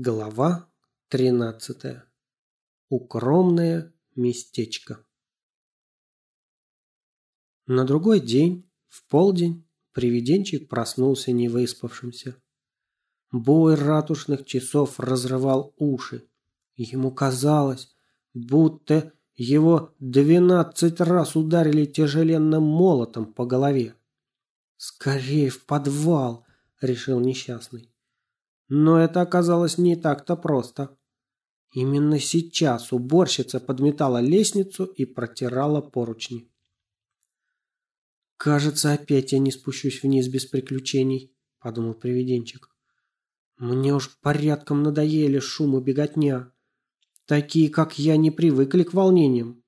Глава тринадцатая. Укромное местечко. На другой день, в полдень, привиденчик проснулся невыспавшимся. Бой ратушных часов разрывал уши. Ему казалось, будто его двенадцать раз ударили тяжеленным молотом по голове. «Скорее в подвал!» — решил несчастный. Но это оказалось не так-то просто. Именно сейчас уборщица подметала лестницу и протирала поручни. «Кажется, опять я не спущусь вниз без приключений», – подумал привиденчик. «Мне уж порядком надоели шум и беготня. Такие, как я, не привыкли к волнениям.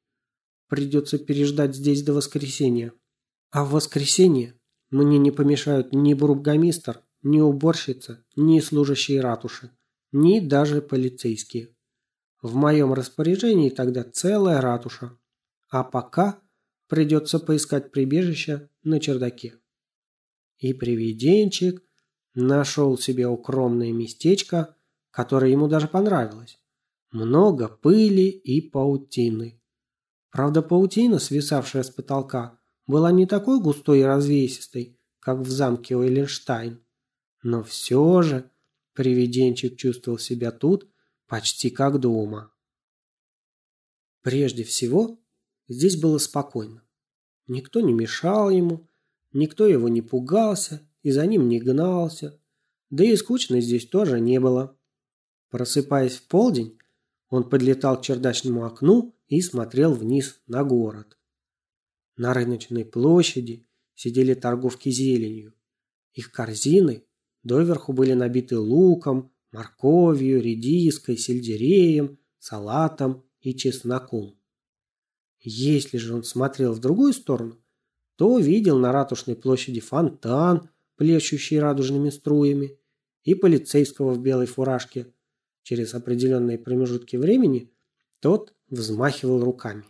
Придется переждать здесь до воскресенья. А в воскресенье мне не помешают ни бургомистр, ни уборщица, ни служащие ратуши, ни даже полицейские. В моем распоряжении тогда целая ратуша. А пока придется поискать прибежище на чердаке. И привиденчик нашел себе укромное местечко, которое ему даже понравилось. Много пыли и паутины. Правда, паутина, свисавшая с потолка, была не такой густой и развесистой, как в замке Уэйленштайн. Но все же привиденчик чувствовал себя тут почти как дома. Прежде всего, здесь было спокойно. Никто не мешал ему, никто его не пугался и за ним не гнался, да и скучно здесь тоже не было. Просыпаясь в полдень, он подлетал к чердачному окну и смотрел вниз на город. На рыночной площади сидели торговки зеленью. Их корзины Доверху были набиты луком, морковью, редиской, сельдереем, салатом и чесноком. Если же он смотрел в другую сторону, то видел на ратушной площади фонтан, плещущий радужными струями, и полицейского в белой фуражке. Через определенные промежутки времени тот взмахивал руками.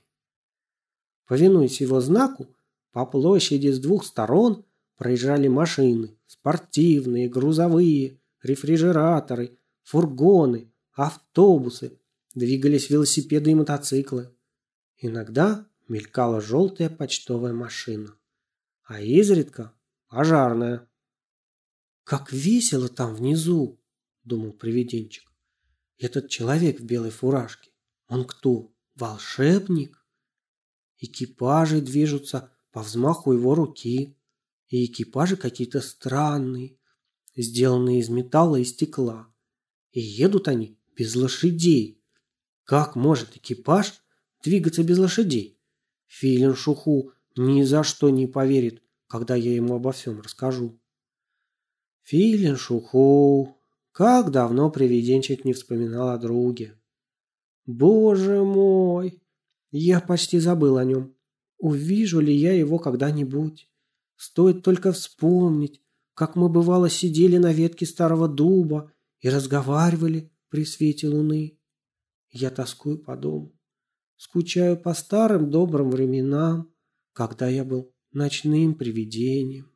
Повинуясь его знаку, по площади с двух сторон проезжали машины, спортивные, грузовые, рефрижераторы, фургоны, автобусы, двигались велосипеды и мотоциклы. Иногда мелькала желтая почтовая машина, а изредка пожарная. «Как весело там внизу!» – думал привиденчик. «Этот человек в белой фуражке, он кто, волшебник?» Экипажи движутся по взмаху его руки и экипажи какие-то странные, сделанные из металла и стекла. И едут они без лошадей. Как может экипаж двигаться без лошадей? Филин Шуху ни за что не поверит, когда я ему обо всем расскажу. Филин Шуху, как давно привиденчик не вспоминал о друге. Боже мой, я почти забыл о нем. Увижу ли я его когда-нибудь? Стоит только вспомнить, как мы бывало сидели на ветке старого дуба и разговаривали при свете луны. Я тоскую по дому, скучаю по старым добрым временам, когда я был ночным привидением.